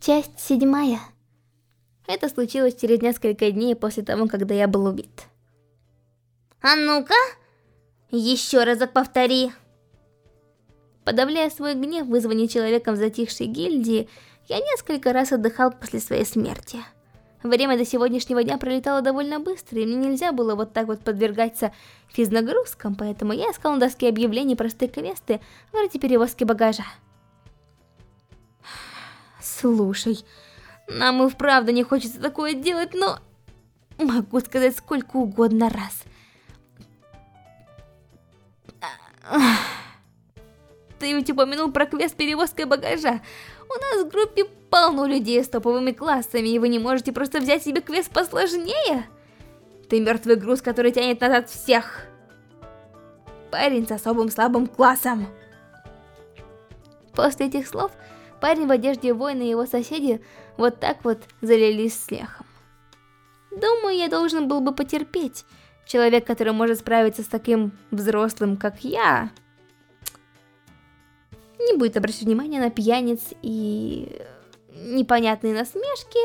Часть седьмая. Это случилось через несколько дней после того, когда я был убит. А ну-ка, еще разок повтори. Подавляя свой гнев, вызванный человеком в затихшей гильдии, я несколько раз отдыхал после своей смерти. Время до сегодняшнего дня пролетало довольно быстро, и мне нельзя было вот так вот подвергаться физнагрузкам, поэтому я искал на доске объявлений простые квесты вроде перевозки багажа. Слушай, нам и вправду не хочется такое делать, но... Могу сказать сколько угодно раз. Ты ведь упомянул про квест перевозкой багажа. У нас в группе полно людей с топовыми классами, и вы не можете просто взять себе квест посложнее? Ты мертвый груз, который тянет назад всех. Парень с особым слабым классом. После этих слов Парень в одежде воина и его соседи вот так вот залились смехом. Думаю, я должен был бы потерпеть. Человек, который может справиться с таким взрослым, как я, не будет обращать внимания на пьяниц и непонятные насмешки,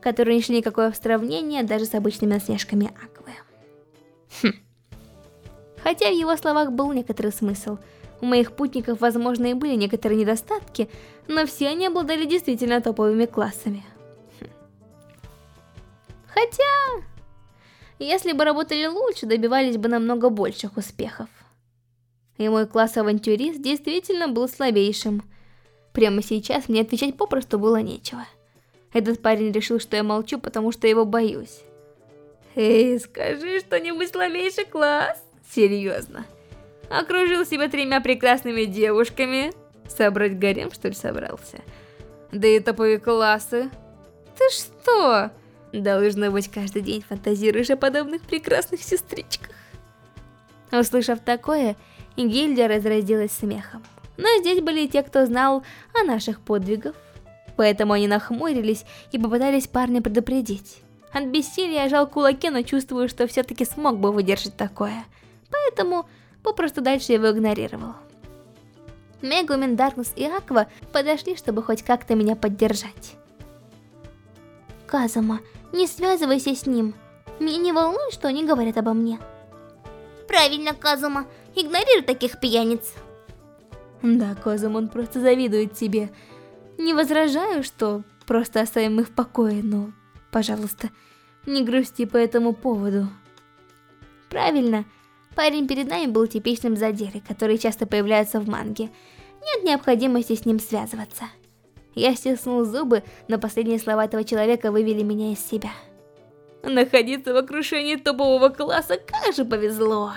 которые не шли никакое сравнение даже с обычными насмешками Аквы. Хм. Хотя в его словах был некоторый смысл – у моих путников, возможно, и были некоторые недостатки, но все они обладали действительно топовыми классами. Хм. Хотя, если бы работали лучше, добивались бы намного больших успехов. И мой класс авантюрист действительно был слабейшим. Прямо сейчас мне отвечать попросту было нечего. Этот парень решил, что я молчу, потому что его боюсь. Эй, скажи что-нибудь слабейший класс. Серьезно. Окружил себя тремя прекрасными девушками. Собрать гарем, что ли, собрался? Да и топовые классы. Ты что? Должно быть, каждый день фантазируешь о подобных прекрасных сестричках. Услышав такое, гильдия разразилась смехом. Но здесь были те, кто знал о наших подвигах. Поэтому они нахмурились и попытались парня предупредить. От бессилия я жал кулаки, но чувствую, что все-таки смог бы выдержать такое. Поэтому попросту дальше его игнорировал. Мегумин, Даркнесс и Аква подошли, чтобы хоть как-то меня поддержать. Казума, не связывайся с ним. Меня не волнует, что они говорят обо мне. Правильно, Казума. Игнорируй таких пьяниц. Да, Казума, он просто завидует тебе. Не возражаю, что просто оставим их в покое, но, пожалуйста, не грусти по этому поводу. Правильно, Парень перед нами был типичным задирой, который часто появляется в манге. Нет необходимости с ним связываться. Я стиснул зубы, но последние слова этого человека вывели меня из себя. Находиться в окружении топового класса, как же повезло.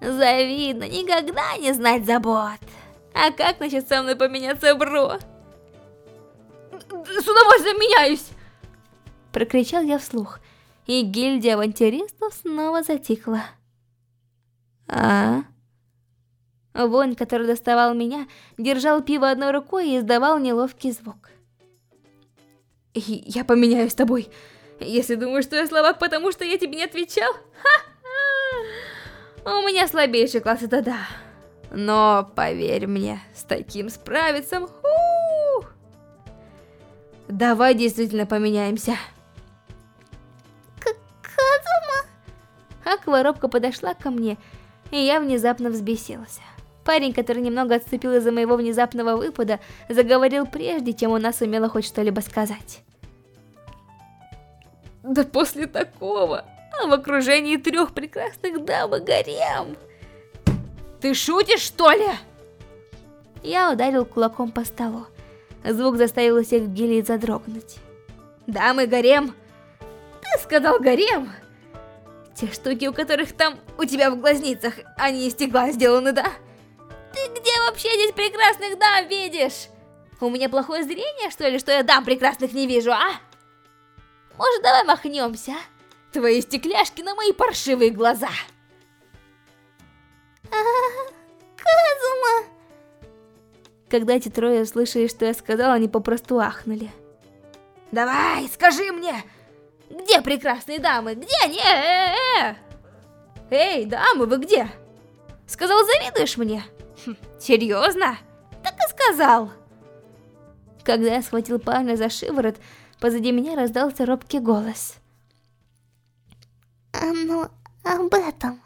Завидно, никогда не знать забот. А как насчет со мной поменяться, бро? С удовольствием меняюсь! Прокричал я вслух, и гильдия авантюристов снова затихла. А? Воин, который доставал меня, держал пиво одной рукой и издавал неловкий звук. Я поменяюсь с тобой. Если думаешь, что я слабак, потому что я тебе не отвечал? Ха-ха! У меня слабейший класс, это да. Но, поверь мне, с таким справиться... Давай действительно поменяемся. Казума? Аква подошла ко мне и я внезапно взбесился. Парень, который немного отступил из-за моего внезапного выпада, заговорил прежде, чем она сумела хоть что-либо сказать. Да после такого, а в окружении трех прекрасных дам и гарем. Ты шутишь, что ли? Я ударил кулаком по столу. Звук заставил всех в гильдии задрогнуть. Дамы гарем? Ты сказал гарем? Те штуки, у которых там у тебя в глазницах, они из стекла сделаны, да? Ты где вообще здесь прекрасных дам видишь? У меня плохое зрение, что ли, что я дам прекрасных не вижу, а? Может, давай махнемся, а? Твои стекляшки на мои паршивые глаза. А, Казума! Когда эти трое услышали, что я сказала, они попросту ахнули. Давай, скажи мне, где прекрасные дамы? Где они? Э -э -э Эй, дамы, вы где? Сказал, завидуешь мне? Хм, серьезно? Так и сказал. Когда я схватил парня за шиворот, позади меня раздался робкий голос. Оно об этом.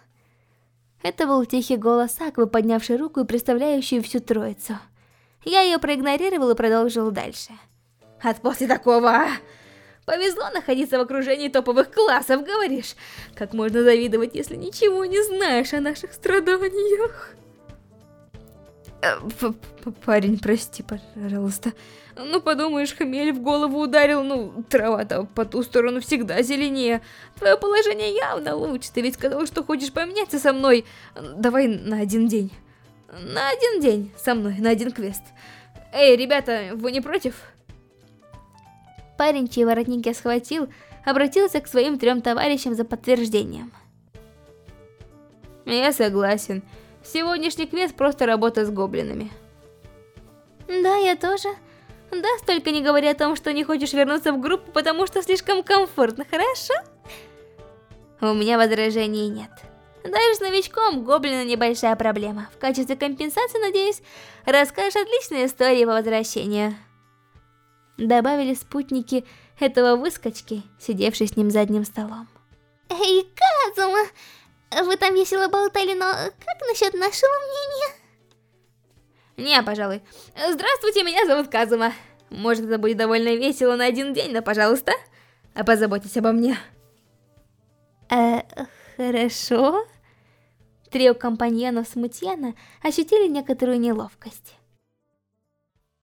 Это был тихий голос Аквы, поднявший руку и представляющий всю троицу. Я ее проигнорировал и продолжил дальше. От после такого... Повезло находиться в окружении топовых классов, говоришь? Как можно завидовать, если ничего не знаешь о наших страданиях? Э, парень, прости, пожалуйста. Ну, подумаешь, хмель в голову ударил, ну, трава-то по ту сторону всегда зеленее. Твое положение явно лучше, ты ведь сказал, что хочешь поменяться со мной. Давай на один день. На один день со мной, на один квест. Эй, ребята, вы не против? Парень, чьи воротник я схватил, обратился к своим трем товарищам за подтверждением. Я согласен. Сегодняшний квест просто работа с гоблинами. Да, я тоже. Да, столько не говори о том, что не хочешь вернуться в группу, потому что слишком комфортно, хорошо? У меня возражений нет. Даже с новичком гоблина небольшая проблема. В качестве компенсации, надеюсь, расскажешь отличные истории по возвращению. Добавили спутники этого выскочки, сидевший с ним за одним столом. Эй, Казума! Вы там весело болтали, но как насчет нашего мнения? Не, пожалуй. Здравствуйте, меня зовут Казума. Может, это будет довольно весело на один день, но, пожалуйста, позаботьтесь обо мне. Э, хорошо. Трио компаньонов Смутьяна ощутили некоторую неловкость.